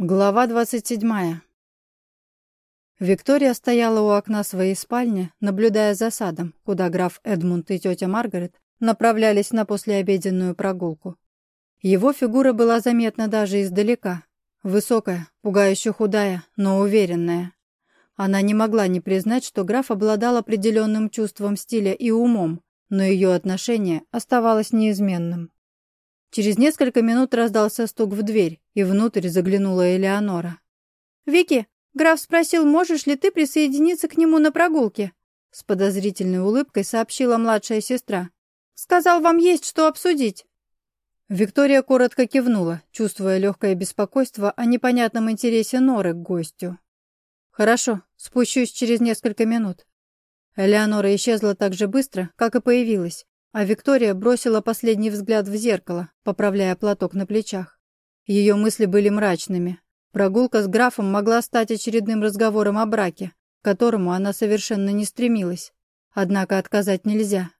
Глава 27. Виктория стояла у окна своей спальни, наблюдая за садом, куда граф Эдмунд и тетя Маргарет направлялись на послеобеденную прогулку. Его фигура была заметна даже издалека. Высокая, пугающе худая, но уверенная. Она не могла не признать, что граф обладал определенным чувством стиля и умом, но ее отношение оставалось неизменным. Через несколько минут раздался стук в дверь, и внутрь заглянула Элеонора. «Вики, граф спросил, можешь ли ты присоединиться к нему на прогулке?» С подозрительной улыбкой сообщила младшая сестра. «Сказал, вам есть что обсудить». Виктория коротко кивнула, чувствуя легкое беспокойство о непонятном интересе Норы к гостю. «Хорошо, спущусь через несколько минут». Элеонора исчезла так же быстро, как и появилась, а Виктория бросила последний взгляд в зеркало, поправляя платок на плечах. Ее мысли были мрачными. Прогулка с графом могла стать очередным разговором о браке, к которому она совершенно не стремилась. Однако отказать нельзя.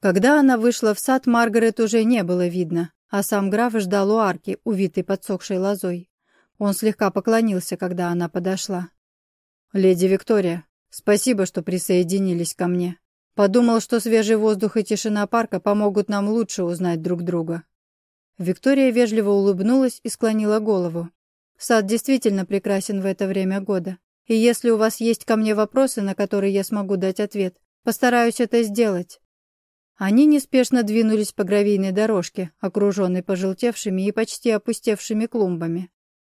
Когда она вышла в сад, Маргарет уже не было видно, а сам граф ждал у арки, увитой подсохшей лозой. Он слегка поклонился, когда она подошла. «Леди Виктория, спасибо, что присоединились ко мне», Подумал, что свежий воздух и тишина парка помогут нам лучше узнать друг друга. Виктория вежливо улыбнулась и склонила голову. Сад действительно прекрасен в это время года. И если у вас есть ко мне вопросы, на которые я смогу дать ответ, постараюсь это сделать. Они неспешно двинулись по гравийной дорожке, окруженной пожелтевшими и почти опустевшими клумбами.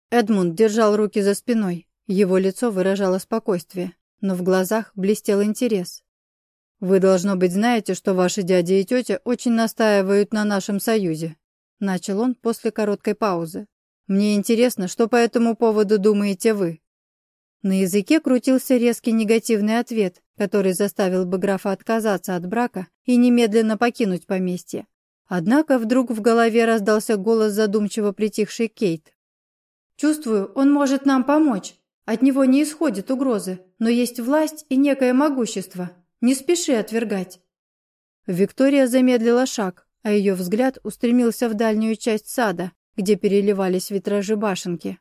Эдмунд держал руки за спиной. Его лицо выражало спокойствие, но в глазах блестел интерес. «Вы, должно быть, знаете, что ваши дядя и тетя очень настаивают на нашем союзе», — начал он после короткой паузы. «Мне интересно, что по этому поводу думаете вы?» На языке крутился резкий негативный ответ, который заставил бы графа отказаться от брака и немедленно покинуть поместье. Однако вдруг в голове раздался голос задумчиво притихшей Кейт. «Чувствую, он может нам помочь. От него не исходит угрозы, но есть власть и некое могущество. Не спеши отвергать». Виктория замедлила шаг, а ее взгляд устремился в дальнюю часть сада, где переливались витражи башенки.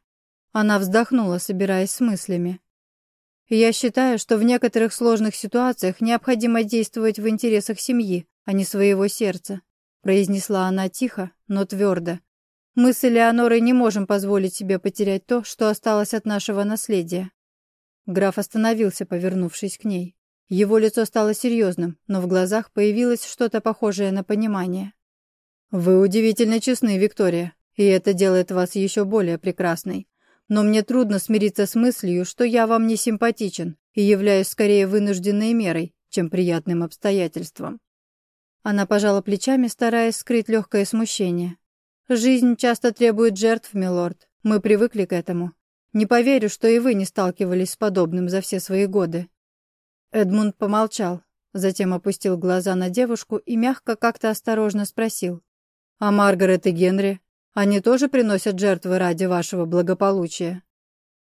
Она вздохнула, собираясь с мыслями. «Я считаю, что в некоторых сложных ситуациях необходимо действовать в интересах семьи, а не своего сердца», произнесла она тихо, но твердо. «Мы с Элеонорой не можем позволить себе потерять то, что осталось от нашего наследия». Граф остановился, повернувшись к ней. Его лицо стало серьезным, но в глазах появилось что-то похожее на понимание. «Вы удивительно честны, Виктория, и это делает вас еще более прекрасной. Но мне трудно смириться с мыслью, что я вам не симпатичен и являюсь скорее вынужденной мерой, чем приятным обстоятельством». Она пожала плечами, стараясь скрыть легкое смущение. «Жизнь часто требует жертв, милорд. Мы привыкли к этому. Не поверю, что и вы не сталкивались с подобным за все свои годы. Эдмунд помолчал, затем опустил глаза на девушку и мягко как-то осторожно спросил. «А Маргарет и Генри? Они тоже приносят жертвы ради вашего благополучия?»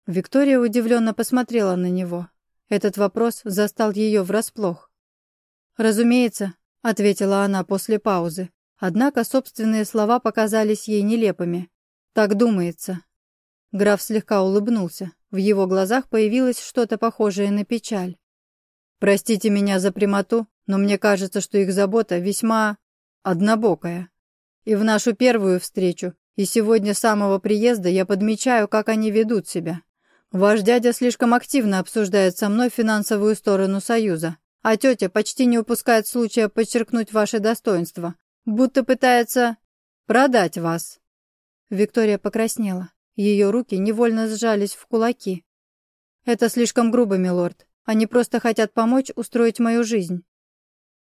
Виктория удивленно посмотрела на него. Этот вопрос застал ее врасплох. «Разумеется», — ответила она после паузы. Однако собственные слова показались ей нелепыми. «Так думается». Граф слегка улыбнулся. В его глазах появилось что-то похожее на печаль. Простите меня за прямоту, но мне кажется, что их забота весьма однобокая. И в нашу первую встречу, и сегодня с самого приезда я подмечаю, как они ведут себя. Ваш дядя слишком активно обсуждает со мной финансовую сторону Союза, а тетя почти не упускает случая подчеркнуть ваше достоинство, будто пытается продать вас». Виктория покраснела. Ее руки невольно сжались в кулаки. «Это слишком грубо, милорд. Они просто хотят помочь устроить мою жизнь».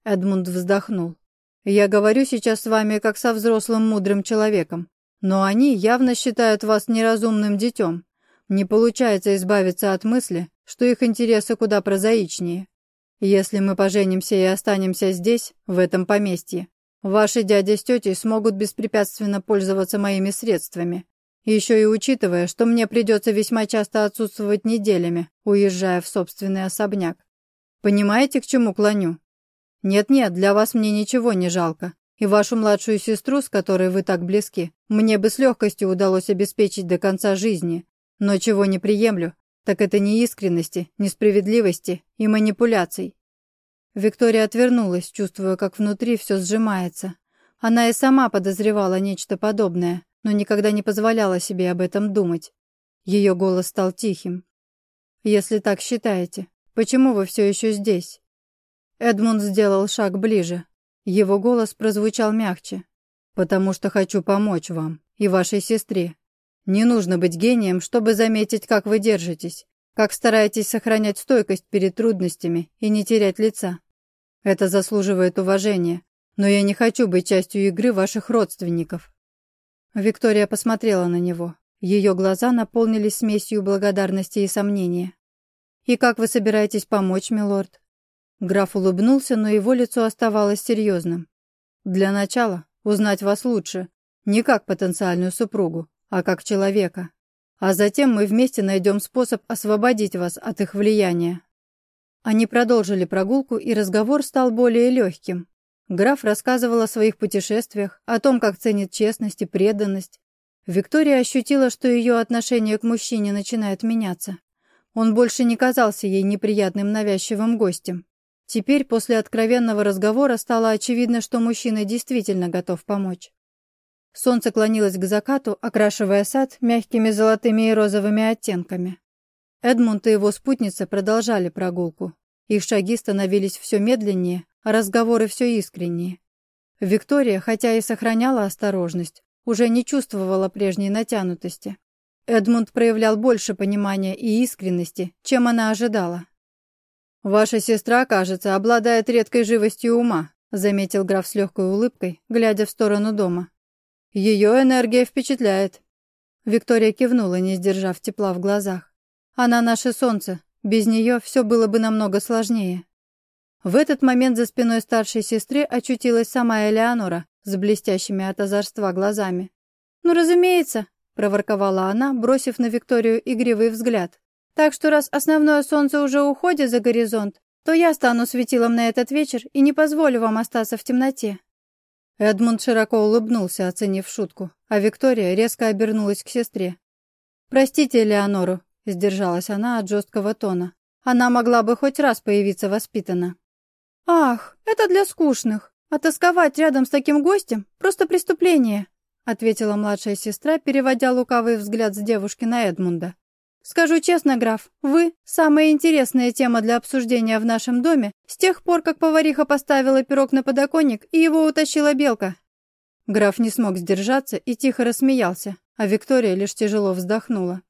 Эдмунд вздохнул. «Я говорю сейчас с вами как со взрослым мудрым человеком, но они явно считают вас неразумным детем. Не получается избавиться от мысли, что их интересы куда прозаичнее. Если мы поженимся и останемся здесь, в этом поместье, ваши дядя с тетей смогут беспрепятственно пользоваться моими средствами, еще и учитывая, что мне придется весьма часто отсутствовать неделями, уезжая в собственный особняк. Понимаете, к чему клоню? Нет-нет, для вас мне ничего не жалко. И вашу младшую сестру, с которой вы так близки, мне бы с легкостью удалось обеспечить до конца жизни. Но чего не приемлю, так это неискренности, несправедливости и манипуляций. Виктория отвернулась, чувствуя, как внутри все сжимается. Она и сама подозревала нечто подобное, но никогда не позволяла себе об этом думать. Ее голос стал тихим. «Если так считаете, почему вы все еще здесь?» Эдмунд сделал шаг ближе. Его голос прозвучал мягче. «Потому что хочу помочь вам и вашей сестре. Не нужно быть гением, чтобы заметить, как вы держитесь, как стараетесь сохранять стойкость перед трудностями и не терять лица. Это заслуживает уважения, но я не хочу быть частью игры ваших родственников». Виктория посмотрела на него. Ее глаза наполнились смесью благодарности и сомнения. «И как вы собираетесь помочь, милорд?» Граф улыбнулся, но его лицо оставалось серьезным. «Для начала узнать вас лучше, не как потенциальную супругу, а как человека. А затем мы вместе найдем способ освободить вас от их влияния». Они продолжили прогулку, и разговор стал более легким. Граф рассказывал о своих путешествиях, о том, как ценит честность и преданность. Виктория ощутила, что ее отношение к мужчине начинает меняться. Он больше не казался ей неприятным навязчивым гостем. Теперь, после откровенного разговора, стало очевидно, что мужчина действительно готов помочь. Солнце клонилось к закату, окрашивая сад мягкими золотыми и розовыми оттенками. Эдмунд и его спутница продолжали прогулку. Их шаги становились все медленнее, а разговоры все искреннее. Виктория, хотя и сохраняла осторожность, уже не чувствовала прежней натянутости. Эдмунд проявлял больше понимания и искренности, чем она ожидала. «Ваша сестра, кажется, обладает редкой живостью ума», заметил граф с легкой улыбкой, глядя в сторону дома. Ее энергия впечатляет. Виктория кивнула, не сдержав тепла в глазах. Она наше солнце. Без нее все было бы намного сложнее. В этот момент за спиной старшей сестры очутилась сама Элеонора с блестящими от озорства глазами. «Ну, разумеется», — проворковала она, бросив на Викторию игривый взгляд. «Так что раз основное солнце уже уходит за горизонт, то я стану светилом на этот вечер и не позволю вам остаться в темноте». Эдмунд широко улыбнулся, оценив шутку, а Виктория резко обернулась к сестре. «Простите Элеонору», — сдержалась она от жесткого тона. «Она могла бы хоть раз появиться воспитана». «Ах, это для скучных. А тосковать рядом с таким гостем — просто преступление», — ответила младшая сестра, переводя лукавый взгляд с девушки на Эдмунда. Скажу честно, граф, вы – самая интересная тема для обсуждения в нашем доме с тех пор, как повариха поставила пирог на подоконник и его утащила белка». Граф не смог сдержаться и тихо рассмеялся, а Виктория лишь тяжело вздохнула.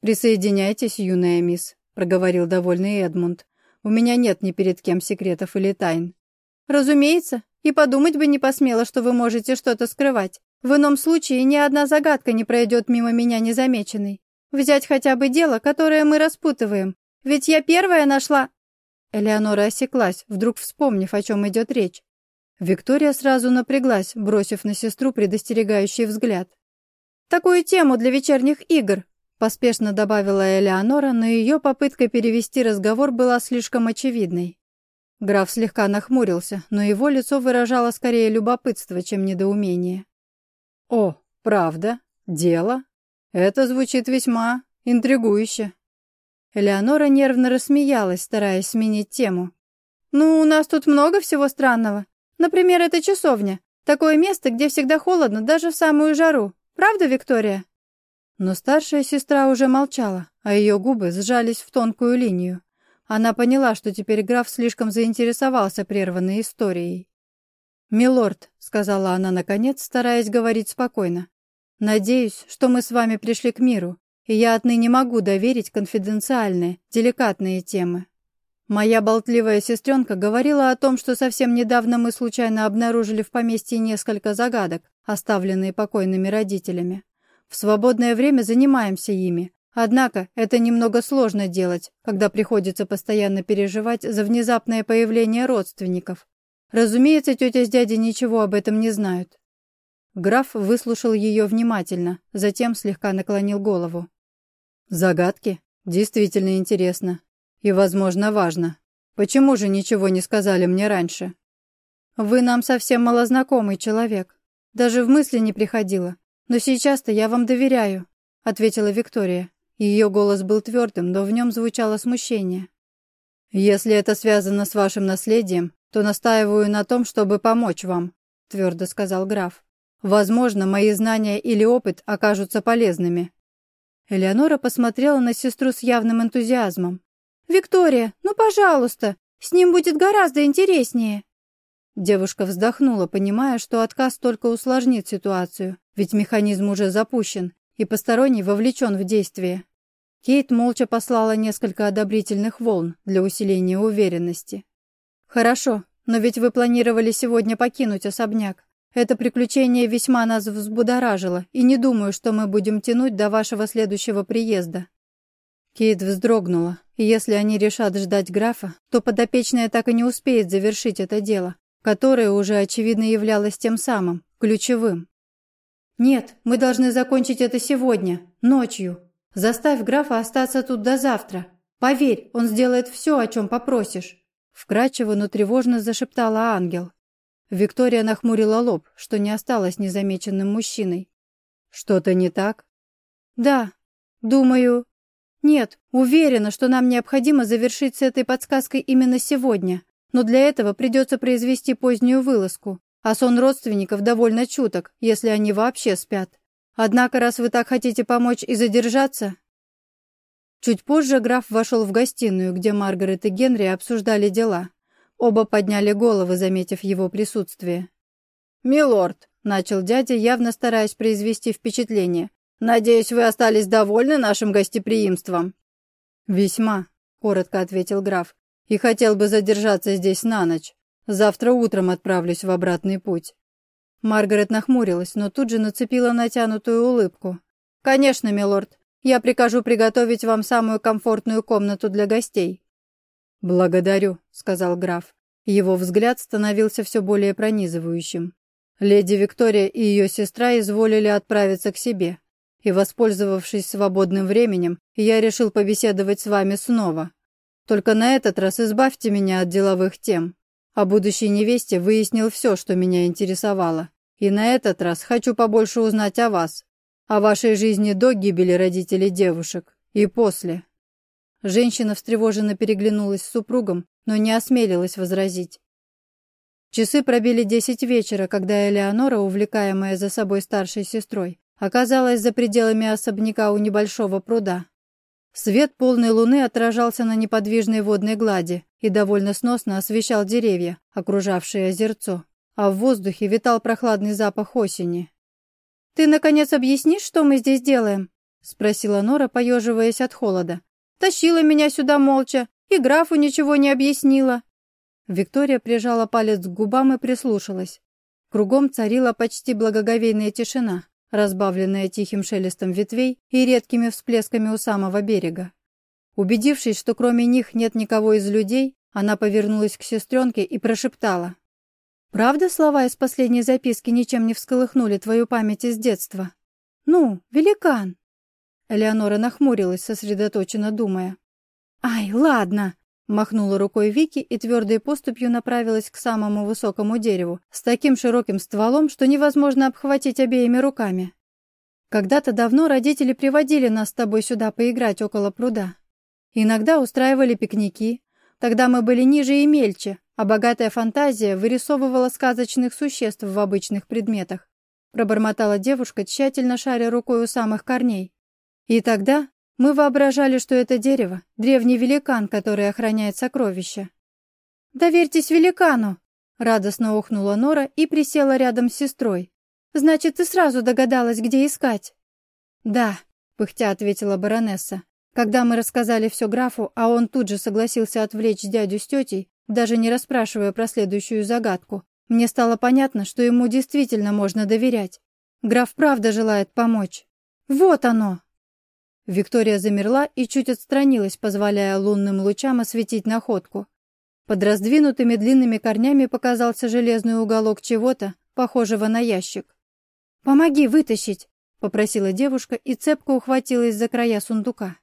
«Присоединяйтесь, юная мисс», – проговорил довольный Эдмунд. «У меня нет ни перед кем секретов или тайн». «Разумеется, и подумать бы не посмела, что вы можете что-то скрывать. В ином случае ни одна загадка не пройдет мимо меня незамеченной. Взять хотя бы дело, которое мы распутываем. Ведь я первая нашла...» Элеонора осеклась, вдруг вспомнив, о чем идет речь. Виктория сразу напряглась, бросив на сестру предостерегающий взгляд. «Такую тему для вечерних игр», — поспешно добавила Элеонора, но ее попытка перевести разговор была слишком очевидной. Граф слегка нахмурился, но его лицо выражало скорее любопытство, чем недоумение. «О, правда? Дело?» Это звучит весьма интригующе. Элеонора нервно рассмеялась, стараясь сменить тему. «Ну, у нас тут много всего странного. Например, это часовня. Такое место, где всегда холодно, даже в самую жару. Правда, Виктория?» Но старшая сестра уже молчала, а ее губы сжались в тонкую линию. Она поняла, что теперь граф слишком заинтересовался прерванной историей. «Милорд», — сказала она наконец, стараясь говорить спокойно, Надеюсь, что мы с вами пришли к миру, и я отныне могу доверить конфиденциальные, деликатные темы. Моя болтливая сестренка говорила о том, что совсем недавно мы случайно обнаружили в поместье несколько загадок, оставленные покойными родителями. В свободное время занимаемся ими, однако это немного сложно делать, когда приходится постоянно переживать за внезапное появление родственников. Разумеется, тетя с дядей ничего об этом не знают. Граф выслушал ее внимательно, затем слегка наклонил голову. «Загадки? Действительно интересно. И, возможно, важно. Почему же ничего не сказали мне раньше?» Вы нам совсем малознакомый человек. Даже в мысли не приходило. Но сейчас-то я вам доверяю», — ответила Виктория. Ее голос был твердым, но в нем звучало смущение. «Если это связано с вашим наследием, то настаиваю на том, чтобы помочь вам», — твердо сказал граф. «Возможно, мои знания или опыт окажутся полезными». Элеонора посмотрела на сестру с явным энтузиазмом. «Виктория, ну, пожалуйста, с ним будет гораздо интереснее». Девушка вздохнула, понимая, что отказ только усложнит ситуацию, ведь механизм уже запущен, и посторонний вовлечен в действие. Кейт молча послала несколько одобрительных волн для усиления уверенности. «Хорошо, но ведь вы планировали сегодня покинуть особняк. Это приключение весьма нас взбудоражило, и не думаю, что мы будем тянуть до вашего следующего приезда». Кейт вздрогнула, и если они решат ждать графа, то подопечная так и не успеет завершить это дело, которое уже очевидно являлось тем самым, ключевым. «Нет, мы должны закончить это сегодня, ночью. Заставь графа остаться тут до завтра. Поверь, он сделает все, о чем попросишь». Вкрадчиво, но тревожно зашептала ангел. Виктория нахмурила лоб, что не осталось незамеченным мужчиной. «Что-то не так?» «Да, думаю...» «Нет, уверена, что нам необходимо завершить с этой подсказкой именно сегодня, но для этого придется произвести позднюю вылазку, а сон родственников довольно чуток, если они вообще спят. Однако, раз вы так хотите помочь и задержаться...» Чуть позже граф вошел в гостиную, где Маргарет и Генри обсуждали дела. Оба подняли головы, заметив его присутствие. «Милорд», — начал дядя, явно стараясь произвести впечатление, «надеюсь, вы остались довольны нашим гостеприимством?» «Весьма», — коротко ответил граф и хотел бы задержаться здесь на ночь. Завтра утром отправлюсь в обратный путь». Маргарет нахмурилась, но тут же нацепила натянутую улыбку. «Конечно, милорд. Я прикажу приготовить вам самую комфортную комнату для гостей». «Благодарю», — сказал граф. Его взгляд становился все более пронизывающим. Леди Виктория и ее сестра изволили отправиться к себе. И, воспользовавшись свободным временем, я решил побеседовать с вами снова. Только на этот раз избавьте меня от деловых тем. О будущей невесте выяснил все, что меня интересовало. И на этот раз хочу побольше узнать о вас, о вашей жизни до гибели родителей девушек и после». Женщина встревоженно переглянулась с супругом, но не осмелилась возразить. Часы пробили десять вечера, когда Элеонора, увлекаемая за собой старшей сестрой, оказалась за пределами особняка у небольшого пруда. Свет полной луны отражался на неподвижной водной глади и довольно сносно освещал деревья, окружавшие озерцо, а в воздухе витал прохладный запах осени. «Ты, наконец, объяснишь, что мы здесь делаем?» — спросила Нора, поеживаясь от холода. «Тащила меня сюда молча, и графу ничего не объяснила». Виктория прижала палец к губам и прислушалась. Кругом царила почти благоговейная тишина разбавленная тихим шелестом ветвей и редкими всплесками у самого берега. Убедившись, что кроме них нет никого из людей, она повернулась к сестренке и прошептала. «Правда слова из последней записки ничем не всколыхнули твою память из детства? Ну, великан!» Элеонора нахмурилась, сосредоточенно думая. «Ай, ладно!» Махнула рукой Вики и твердой поступью направилась к самому высокому дереву, с таким широким стволом, что невозможно обхватить обеими руками. Когда-то давно родители приводили нас с тобой сюда поиграть около пруда. Иногда устраивали пикники. Тогда мы были ниже и мельче, а богатая фантазия вырисовывала сказочных существ в обычных предметах. Пробормотала девушка, тщательно шаря рукой у самых корней. И тогда мы воображали, что это дерево — древний великан, который охраняет сокровища. «Доверьтесь великану!» — радостно ухнула Нора и присела рядом с сестрой. «Значит, ты сразу догадалась, где искать?» «Да», — пыхтя ответила баронесса. Когда мы рассказали все графу, а он тут же согласился отвлечь дядю с тетей, даже не расспрашивая про следующую загадку, мне стало понятно, что ему действительно можно доверять. Граф правда желает помочь. «Вот оно!» Виктория замерла и чуть отстранилась, позволяя лунным лучам осветить находку. Под раздвинутыми длинными корнями показался железный уголок чего-то, похожего на ящик. «Помоги вытащить!» — попросила девушка и цепко ухватилась за края сундука.